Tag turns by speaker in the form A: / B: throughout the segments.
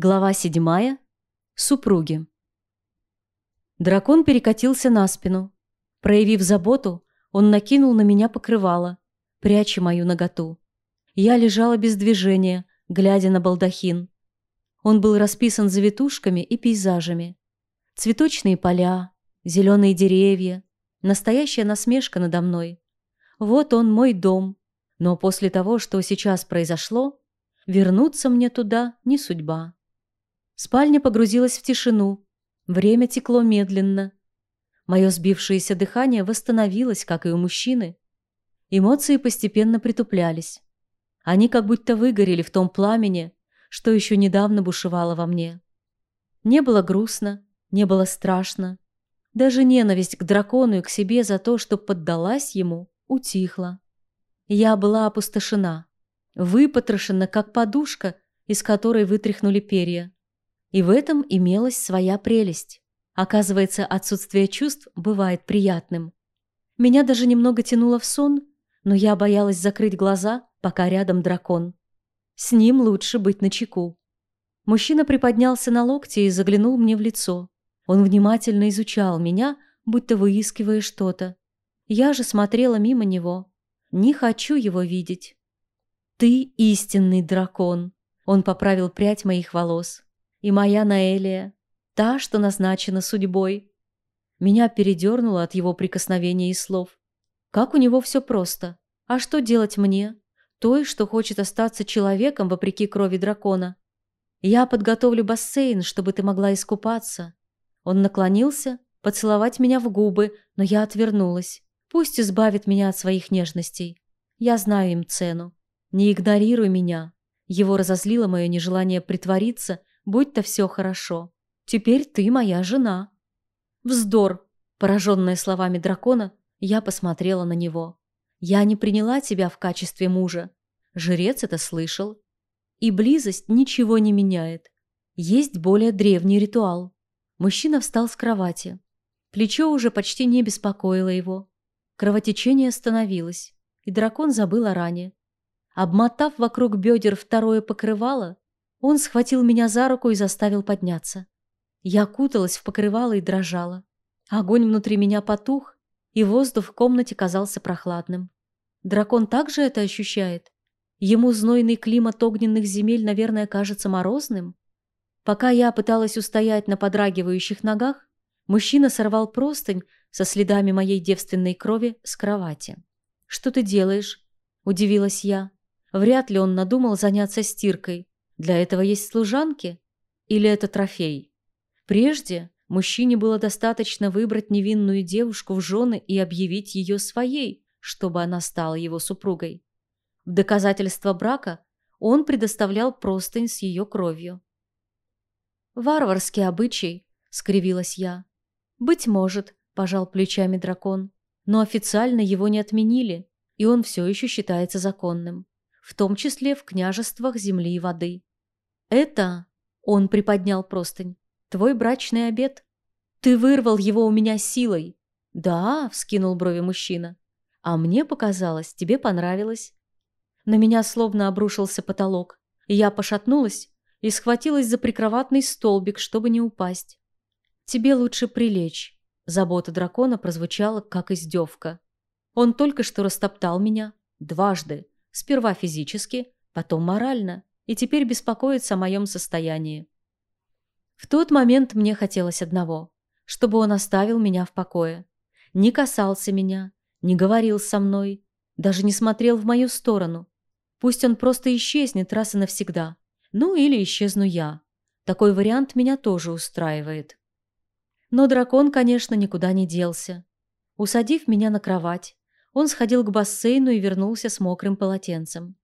A: Глава седьмая. Супруги. Дракон перекатился на спину. Проявив заботу, он накинул на меня покрывало, пряча мою наготу. Я лежала без движения, глядя на балдахин. Он был расписан завитушками и пейзажами. Цветочные поля, зеленые деревья, настоящая насмешка надо мной. Вот он, мой дом. Но после того, что сейчас произошло, вернуться мне туда не судьба. Спальня погрузилась в тишину. Время текло медленно. Мое сбившееся дыхание восстановилось, как и у мужчины. Эмоции постепенно притуплялись. Они как будто выгорели в том пламени, что еще недавно бушевало во мне. Не было грустно, не было страшно. Даже ненависть к дракону и к себе за то, что поддалась ему, утихла. Я была опустошена, выпотрошена, как подушка, из которой вытряхнули перья. И в этом имелась своя прелесть. Оказывается, отсутствие чувств бывает приятным. Меня даже немного тянуло в сон, но я боялась закрыть глаза, пока рядом дракон. С ним лучше быть начеку. Мужчина приподнялся на локте и заглянул мне в лицо. Он внимательно изучал меня, будто выискивая что-то. Я же смотрела мимо него. Не хочу его видеть. «Ты истинный дракон», — он поправил прядь моих волос и моя Наэлия, та, что назначена судьбой. Меня передернуло от его прикосновения и слов. Как у него все просто. А что делать мне? Той, что хочет остаться человеком вопреки крови дракона. Я подготовлю бассейн, чтобы ты могла искупаться. Он наклонился, поцеловать меня в губы, но я отвернулась. Пусть избавит меня от своих нежностей. Я знаю им цену. Не игнорируй меня. Его разозлило мое нежелание притвориться будь-то все хорошо. Теперь ты моя жена». «Вздор!» Пораженная словами дракона, я посмотрела на него. «Я не приняла тебя в качестве мужа. Жрец это слышал. И близость ничего не меняет. Есть более древний ритуал». Мужчина встал с кровати. Плечо уже почти не беспокоило его. Кровотечение остановилось, и дракон забыл о ране. Обмотав вокруг бедер второе покрывало, он схватил меня за руку и заставил подняться. Я куталась в покрывало и дрожала. Огонь внутри меня потух, и воздух в комнате казался прохладным. Дракон также это ощущает. Ему знойный климат огненных земель, наверное, кажется морозным. Пока я пыталась устоять на подрагивающих ногах, мужчина сорвал простынь со следами моей девственной крови с кровати. «Что ты делаешь?» – удивилась я. Вряд ли он надумал заняться стиркой. Для этого есть служанки? Или это трофей? Прежде мужчине было достаточно выбрать невинную девушку в жены и объявить ее своей, чтобы она стала его супругой. В доказательство брака он предоставлял простынь с ее кровью. «Варварский обычай», — скривилась я. «Быть может», — пожал плечами дракон, «но официально его не отменили, и он все еще считается законным, в том числе в княжествах земли и воды. «Это...» — он приподнял простынь. «Твой брачный обед. Ты вырвал его у меня силой». «Да», — вскинул брови мужчина. «А мне показалось, тебе понравилось». На меня словно обрушился потолок. Я пошатнулась и схватилась за прикроватный столбик, чтобы не упасть. «Тебе лучше прилечь», — забота дракона прозвучала, как издевка. Он только что растоптал меня. Дважды. Сперва физически, потом морально и теперь беспокоится о моем состоянии. В тот момент мне хотелось одного, чтобы он оставил меня в покое. Не касался меня, не говорил со мной, даже не смотрел в мою сторону. Пусть он просто исчезнет раз и навсегда. Ну или исчезну я. Такой вариант меня тоже устраивает. Но дракон, конечно, никуда не делся. Усадив меня на кровать, он сходил к бассейну и вернулся с мокрым полотенцем.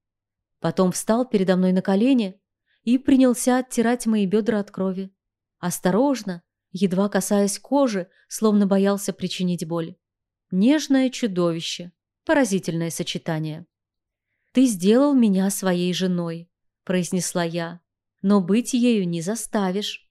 A: Потом встал передо мной на колени и принялся оттирать мои бедра от крови. Осторожно, едва касаясь кожи, словно боялся причинить боль. Нежное чудовище. Поразительное сочетание. «Ты сделал меня своей женой», – произнесла я. «Но быть ею не заставишь».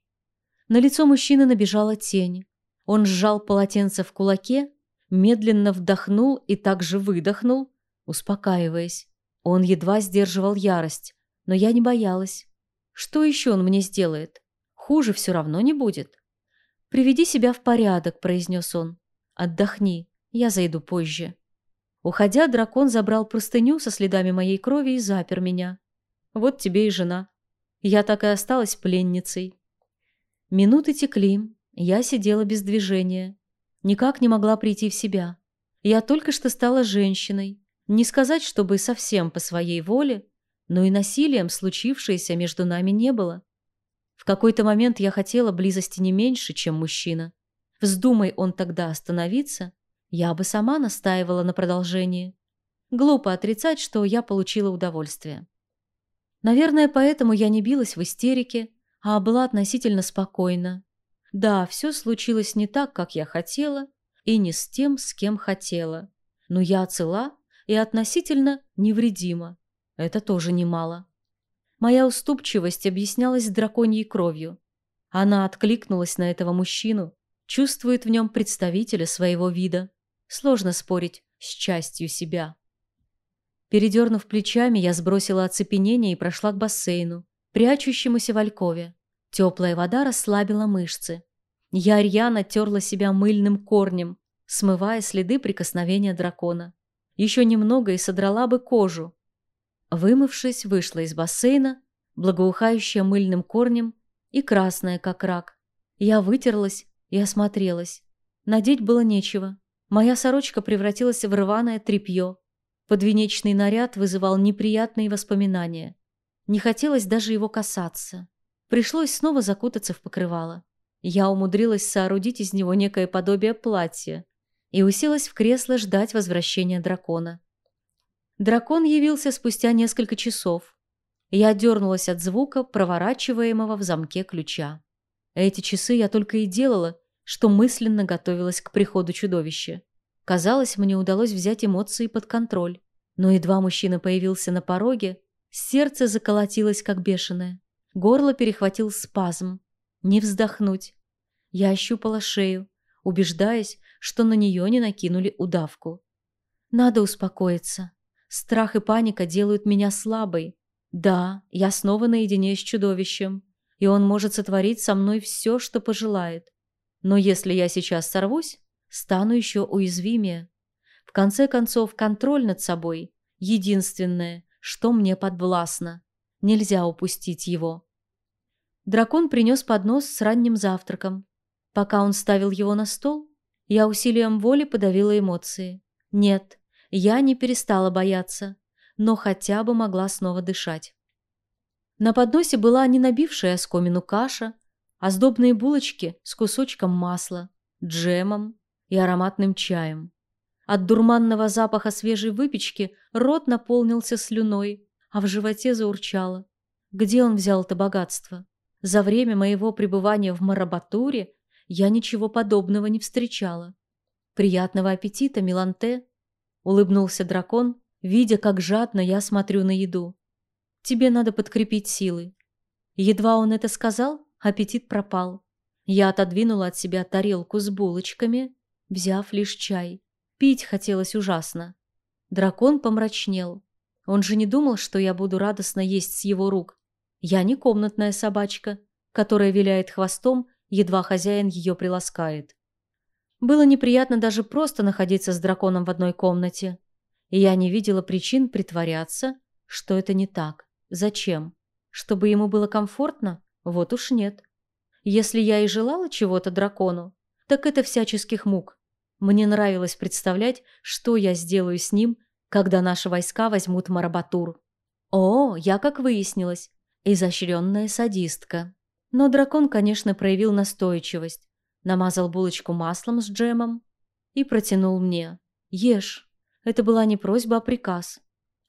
A: На лицо мужчины набежала тень. Он сжал полотенце в кулаке, медленно вдохнул и также выдохнул, успокаиваясь. Он едва сдерживал ярость, но я не боялась. Что еще он мне сделает? Хуже все равно не будет. «Приведи себя в порядок», – произнес он. «Отдохни, я зайду позже». Уходя, дракон забрал простыню со следами моей крови и запер меня. Вот тебе и жена. Я так и осталась пленницей. Минуты текли, я сидела без движения. Никак не могла прийти в себя. Я только что стала женщиной. Не сказать, чтобы совсем по своей воле, но и насилием случившееся между нами не было. В какой-то момент я хотела близости не меньше, чем мужчина. Вздумай он тогда остановиться, я бы сама настаивала на продолжении. Глупо отрицать, что я получила удовольствие. Наверное, поэтому я не билась в истерике, а была относительно спокойна. Да, все случилось не так, как я хотела, и не с тем, с кем хотела. Но я цела и относительно невредима. Это тоже немало. Моя уступчивость объяснялась драконьей кровью. Она откликнулась на этого мужчину, чувствует в нем представителя своего вида. Сложно спорить с частью себя. Передернув плечами, я сбросила оцепенение и прошла к бассейну, прячущемуся в алькове. Теплая вода расслабила мышцы. Я рьяно терла себя мыльным корнем, смывая следы прикосновения дракона. Еще немного и содрала бы кожу, Вымывшись, вышла из бассейна, благоухающая мыльным корнем и красная, как рак. Я вытерлась и осмотрелась. Надеть было нечего. Моя сорочка превратилась в рваное тряпье. Подвенечный наряд вызывал неприятные воспоминания. Не хотелось даже его касаться. Пришлось снова закутаться в покрывало. Я умудрилась соорудить из него некое подобие платья и уселась в кресло ждать возвращения дракона. Дракон явился спустя несколько часов. Я дернулась от звука, проворачиваемого в замке ключа. Эти часы я только и делала, что мысленно готовилась к приходу чудовища. Казалось, мне удалось взять эмоции под контроль. Но едва мужчина появился на пороге, сердце заколотилось, как бешеное. Горло перехватил спазм. Не вздохнуть. Я ощупала шею, убеждаясь, что на нее не накинули удавку. Надо успокоиться. Страх и паника делают меня слабой. Да, я снова наедине с чудовищем, и он может сотворить со мной все, что пожелает. Но если я сейчас сорвусь, стану еще уязвимее. В конце концов, контроль над собой – единственное, что мне подвластно. Нельзя упустить его. Дракон принес поднос с ранним завтраком. Пока он ставил его на стол, я усилием воли подавила эмоции. Нет, я не перестала бояться, но хотя бы могла снова дышать. На подносе была не набившая оскомину каша, а сдобные булочки с кусочком масла, джемом и ароматным чаем. От дурманного запаха свежей выпечки рот наполнился слюной, а в животе заурчало. Где он взял это богатство? За время моего пребывания в Марабатуре я ничего подобного не встречала. Приятного аппетита, Миланте! Улыбнулся дракон, видя, как жадно я смотрю на еду. Тебе надо подкрепить силы. Едва он это сказал, аппетит пропал. Я отодвинула от себя тарелку с булочками, взяв лишь чай. Пить хотелось ужасно. Дракон помрачнел. Он же не думал, что я буду радостно есть с его рук. Я не комнатная собачка, которая виляет хвостом, едва хозяин ее приласкает. Было неприятно даже просто находиться с драконом в одной комнате. И я не видела причин притворяться, что это не так. Зачем? Чтобы ему было комфортно? Вот уж нет. Если я и желала чего-то дракону, так это всяческих мук. Мне нравилось представлять, что я сделаю с ним, когда наши войска возьмут Марабатур. О, я, как выяснилось, изощренная садистка. Но дракон, конечно, проявил настойчивость намазал булочку маслом с джемом и протянул мне. «Ешь». Это была не просьба, а приказ.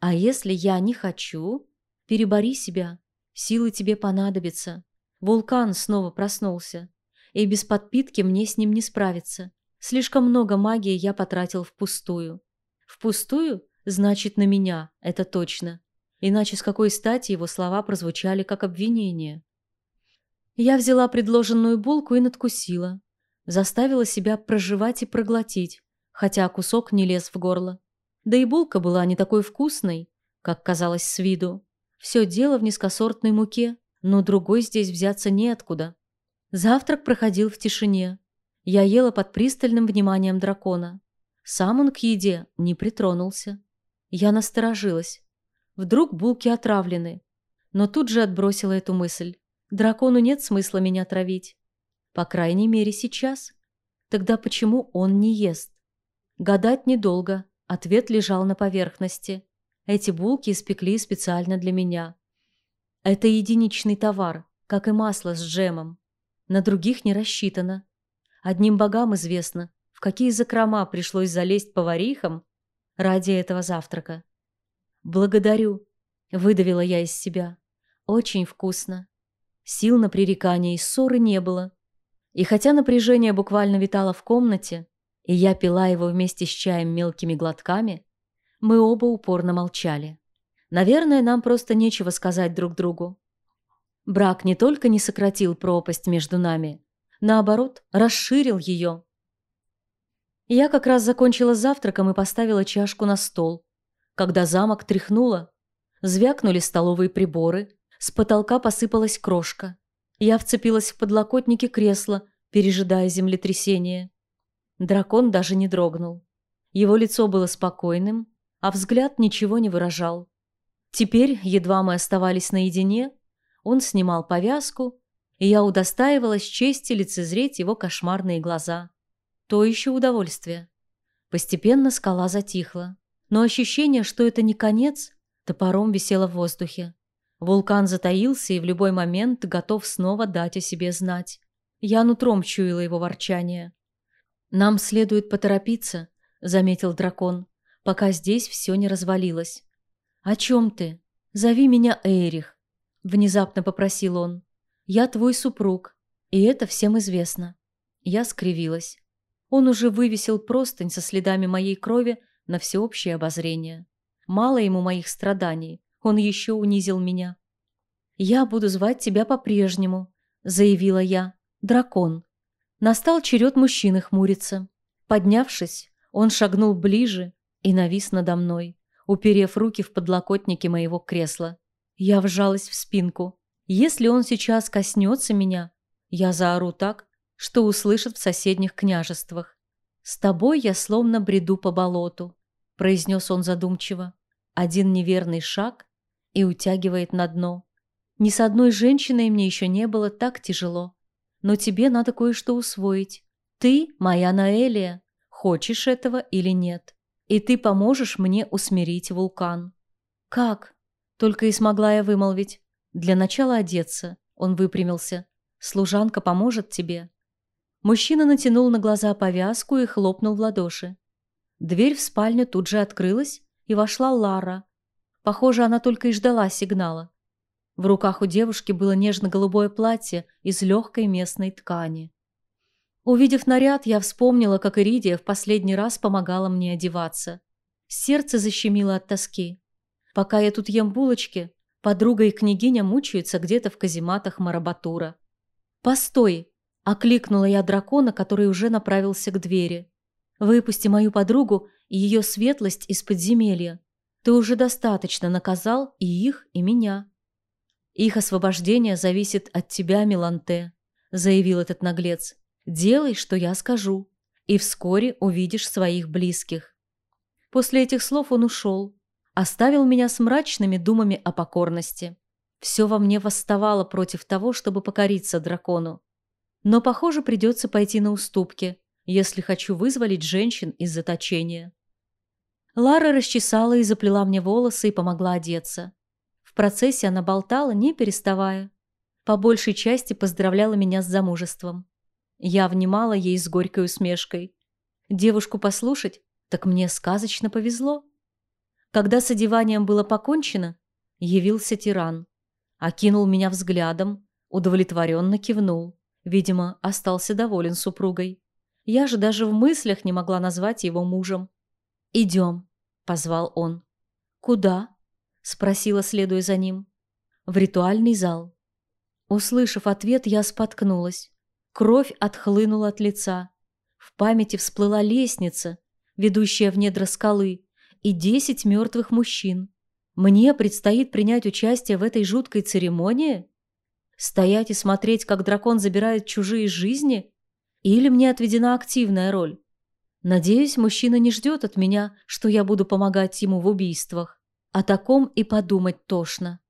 A: «А если я не хочу? Перебори себя. Силы тебе понадобятся. Вулкан снова проснулся. И без подпитки мне с ним не справиться. Слишком много магии я потратил впустую. Впустую? Значит, на меня, это точно. Иначе с какой стати его слова прозвучали как обвинение? Я взяла предложенную булку и надкусила. Заставила себя проживать и проглотить, хотя кусок не лез в горло. Да и булка была не такой вкусной, как казалось с виду. Все дело в низкосортной муке. но другой здесь взяться неоткуда. Завтрак проходил в тишине. Я ела под пристальным вниманием дракона. Сам он к еде не притронулся. Я насторожилась. Вдруг булки отравлены. Но тут же отбросила эту мысль. Дракону нет смысла меня травить. По крайней мере, сейчас. Тогда почему он не ест? Гадать недолго. Ответ лежал на поверхности. Эти булки испекли специально для меня. Это единичный товар, как и масло с джемом. На других не рассчитано. Одним богам известно, в какие закрома пришлось залезть поварихам ради этого завтрака. «Благодарю», — выдавила я из себя. «Очень вкусно». Сил на пререкания и ссоры не было. И хотя напряжение буквально витало в комнате, и я пила его вместе с чаем мелкими глотками, мы оба упорно молчали. Наверное, нам просто нечего сказать друг другу. Брак не только не сократил пропасть между нами, наоборот, расширил ее. Я как раз закончила завтраком и поставила чашку на стол, когда замок тряхнуло. Звякнули столовые приборы, с потолка посыпалась крошка. Я вцепилась в подлокотники кресла, пережидая землетрясение. Дракон даже не дрогнул. Его лицо было спокойным, а взгляд ничего не выражал. Теперь, едва мы оставались наедине, он снимал повязку и я удостаивалась чести лицезреть его кошмарные глаза. То еще удовольствие. Постепенно скала затихла, но ощущение, что это не конец, топором висело в воздухе. Вулкан затаился и в любой момент готов снова дать о себе знать. Я нутром чуяла его ворчание. «Нам следует поторопиться», — заметил дракон, «пока здесь все не развалилось». «О чем ты? Зови меня Эрих», — внезапно попросил он. «Я твой супруг, и это всем известно». Я скривилась. Он уже вывесил простынь со следами моей крови на всеобщее обозрение. Мало ему моих страданий, он еще унизил меня. «Я буду звать тебя по-прежнему», — заявила я. «Дракон». Настал черед мужчины хмуриться. Поднявшись, он шагнул ближе и навис надо мной, уперев руки в подлокотники моего кресла. Я вжалась в спинку. Если он сейчас коснется меня, я заору так, что услышат в соседних княжествах. «С тобой я словно бреду по болоту», — произнес он задумчиво. Один неверный шаг и утягивает на дно. Ни с одной женщиной мне еще не было так тяжело. Но тебе надо кое-что усвоить. Ты моя Наэлия, хочешь этого или нет. И ты поможешь мне усмирить вулкан. Как? Только и смогла я вымолвить. Для начала одеться. Он выпрямился. Служанка поможет тебе. Мужчина натянул на глаза повязку и хлопнул в ладоши. Дверь в спальню тут же открылась, и вошла Лара. Похоже, она только и ждала сигнала. В руках у девушки было нежно-голубое платье из легкой местной ткани. Увидев наряд, я вспомнила, как Иридия в последний раз помогала мне одеваться. Сердце защемило от тоски. Пока я тут ем булочки, Подруга и княгиня мучаются где-то в казематах Марабатура. «Постой!» – окликнула я дракона, который уже направился к двери. «Выпусти мою подругу и ее светлость из подземелья. Ты уже достаточно наказал и их, и меня». «Их освобождение зависит от тебя, Миланте», – заявил этот наглец. «Делай, что я скажу, и вскоре увидишь своих близких». После этих слов он ушел, оставил меня с мрачными думами о покорности. Все во мне восставало против того, чтобы покориться дракону. Но, похоже, придется пойти на уступки, если хочу вызволить женщин из заточения. Лара расчесала и заплела мне волосы и помогла одеться. В процессе она болтала, не переставая. По большей части поздравляла меня с замужеством. Я внимала ей с горькой усмешкой. Девушку послушать, так мне сказочно повезло. Когда с одеванием было покончено, явился тиран. Окинул меня взглядом, удовлетворенно кивнул. Видимо, остался доволен супругой. Я же даже в мыслях не могла назвать его мужем. «Идем», — позвал он. «Куда?» — спросила, следуя за ним. «В ритуальный зал». Услышав ответ, я споткнулась. Кровь отхлынула от лица. В памяти всплыла лестница, ведущая в недра скалы, и десять мертвых мужчин. Мне предстоит принять участие в этой жуткой церемонии? Стоять и смотреть, как дракон забирает чужие жизни? Или мне отведена активная роль? Надеюсь, мужчина не ждет от меня, что я буду помогать ему в убийствах. О таком и подумать тошно.